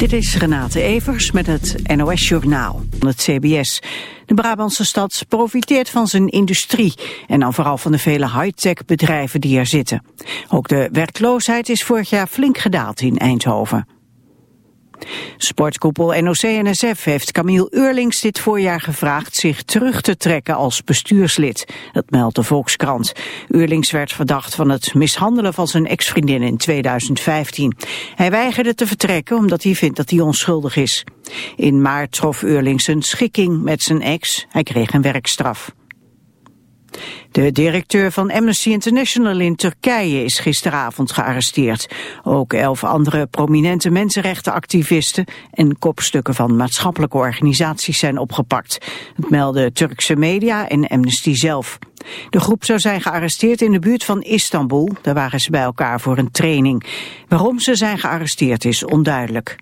Dit is Renate Evers met het NOS Journaal van het CBS. De Brabantse stad profiteert van zijn industrie en dan vooral van de vele high-tech bedrijven die er zitten. Ook de werkloosheid is vorig jaar flink gedaald in Eindhoven. Sportkoepel NOC-NSF heeft Camille Eurlings dit voorjaar gevraagd zich terug te trekken als bestuurslid. Dat meldt de Volkskrant. Eurlings werd verdacht van het mishandelen van zijn ex-vriendin in 2015. Hij weigerde te vertrekken omdat hij vindt dat hij onschuldig is. In maart trof Eurlings een schikking met zijn ex. Hij kreeg een werkstraf. De directeur van Amnesty International in Turkije is gisteravond gearresteerd. Ook elf andere prominente mensenrechtenactivisten en kopstukken van maatschappelijke organisaties zijn opgepakt. Het melden Turkse media en Amnesty zelf. De groep zou zijn gearresteerd in de buurt van Istanbul. Daar waren ze bij elkaar voor een training. Waarom ze zijn gearresteerd is onduidelijk.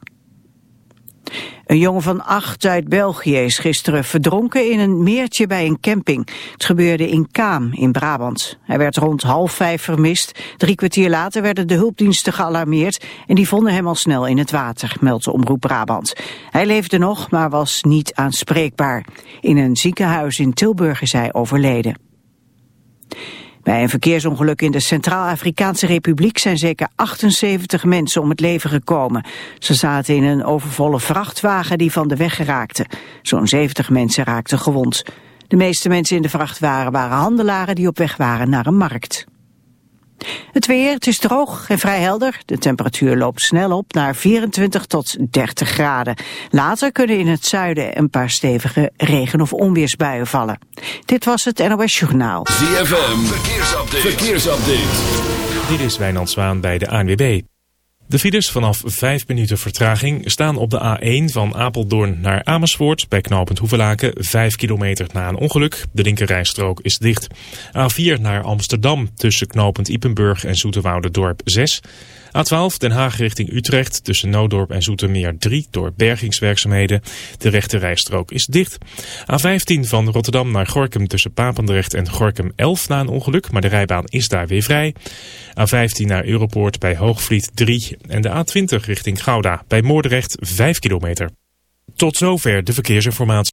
Een jongen van acht uit België is gisteren verdronken in een meertje bij een camping. Het gebeurde in Kaam in Brabant. Hij werd rond half vijf vermist. Drie kwartier later werden de hulpdiensten gealarmeerd en die vonden hem al snel in het water, meldt Omroep Brabant. Hij leefde nog, maar was niet aanspreekbaar. In een ziekenhuis in Tilburg is hij overleden. Bij een verkeersongeluk in de Centraal-Afrikaanse Republiek zijn zeker 78 mensen om het leven gekomen. Ze zaten in een overvolle vrachtwagen die van de weg geraakte. Zo'n 70 mensen raakten gewond. De meeste mensen in de vrachtwagen waren handelaren die op weg waren naar een markt. Het weer, het is droog en vrij helder. De temperatuur loopt snel op naar 24 tot 30 graden. Later kunnen in het zuiden een paar stevige regen- of onweersbuien vallen. Dit was het NOS Journaal. ZFM, verkeersupdate. verkeersupdate. Dit is Wijnand Zwaan bij de ANWB. De files vanaf 5 minuten vertraging staan op de A1 van Apeldoorn naar Amersfoort bij knooppunt Hoevelaken 5 kilometer na een ongeluk. De linkerrijstrook is dicht. A4 naar Amsterdam tussen knooppunt Ipenburg en Dorp 6. A12 Den Haag richting Utrecht tussen Noodorp en Zoetermeer 3 door bergingswerkzaamheden. De rechte rijstrook is dicht. A15 van Rotterdam naar Gorkum tussen Papendrecht en Gorkum 11 na een ongeluk, maar de rijbaan is daar weer vrij. A15 naar Europoort bij Hoogvliet 3 en de A20 richting Gouda bij Moordrecht 5 kilometer. Tot zover de verkeersinformatie.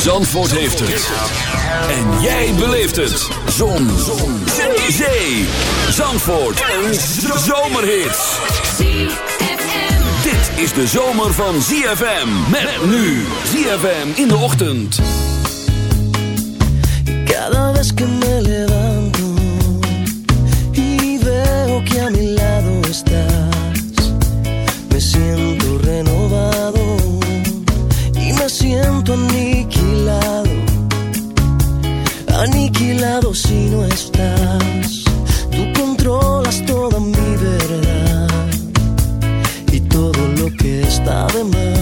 Zandvoort heeft het. En jij beleeft het. Zon. Zon. Zee. Zandvoort. Een zomerhit. Dit is de zomer van ZFM. Met nu. ZFM in de ochtend. Cada vez que me levanto y veo que a mi lado estás, me siento renovado aniquilado si no estás. Tú controlas toda mi verdad y todo lo que está de más.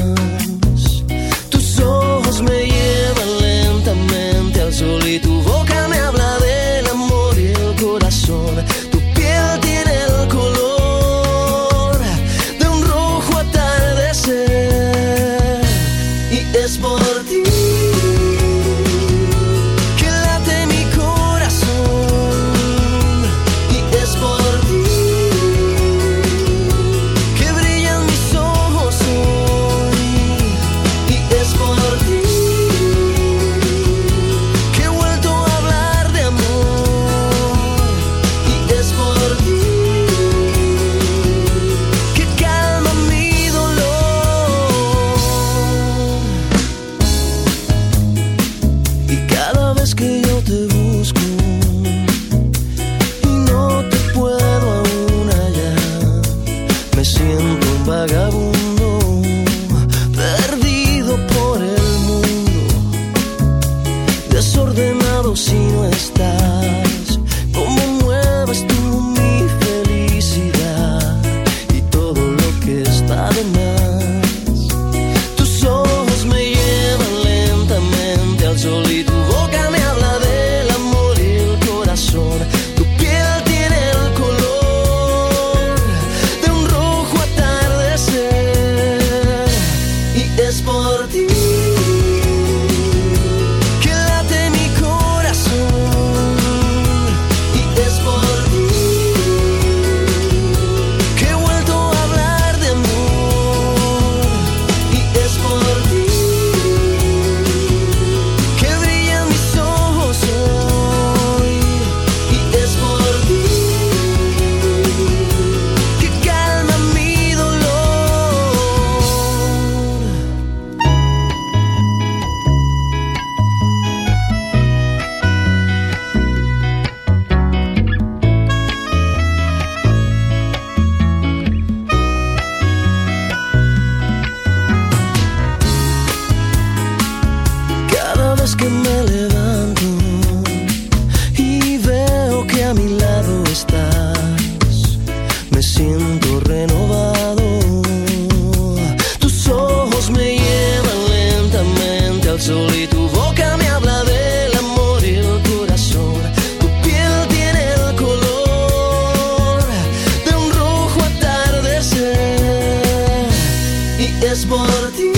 es que yo te busco y no te puedo aún hallar. Me siento desbordinho.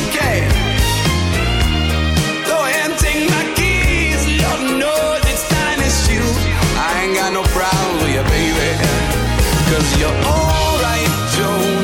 baby. Cause you're alright, Joan,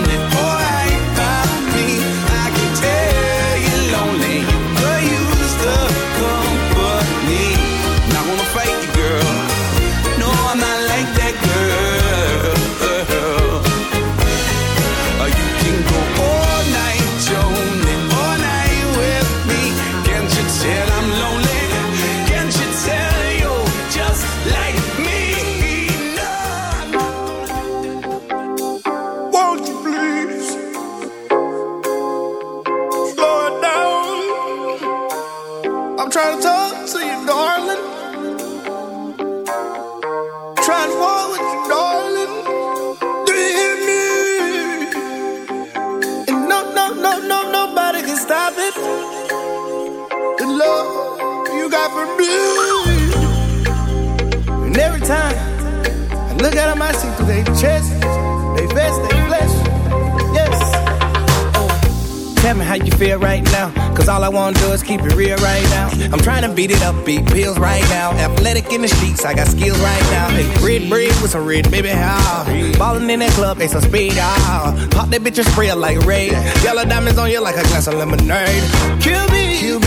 keep it real right now. I'm trying to beat it up, beat pills right now. Athletic in the streets, I got skills right now. Hey, red bread with some red, baby, how? Ballin' in that club, they some speed, ah. Pop that bitch and spray like raid. Yellow diamonds on you like a glass of lemonade. Kill me, Kill me.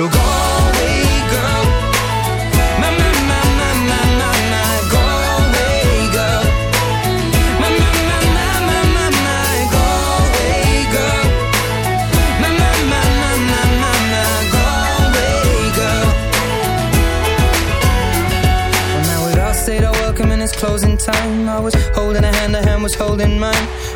little Galway girl. My, my, my, my, my, my, my Galway girl. My, my, my, my, my, my, my Galway girl. My, my, my, my, my, my, my Galway girl. Well, now we'd all said our welcome and it's closing time. I was holding a hand, a hand was holding mine.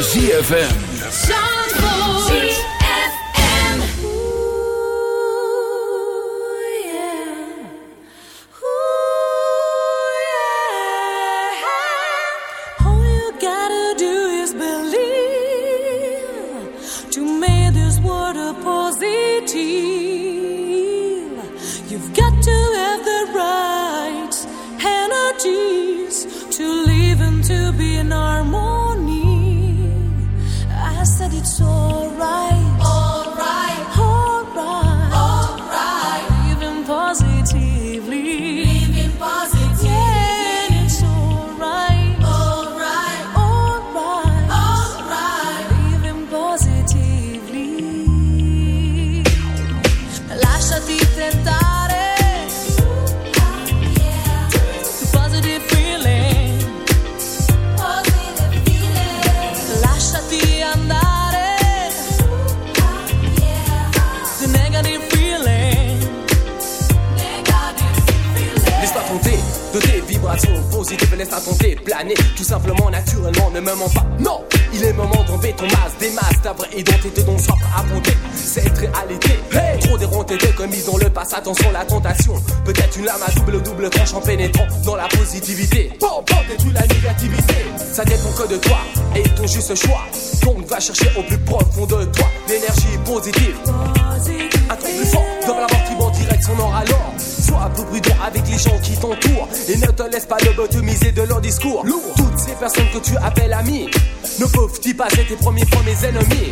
ZFM. Choix. Donc va chercher au plus profond de toi l'énergie positive. Un truc plus fort dans la mort qui va en direction nord alors. Sois peu prudent avec les gens qui t'entourent et ne te laisse pas lobotomiser de leur discours. Toutes ces personnes que tu appelles amis ne peuvent-ils pas être tes premiers premiers ennemis?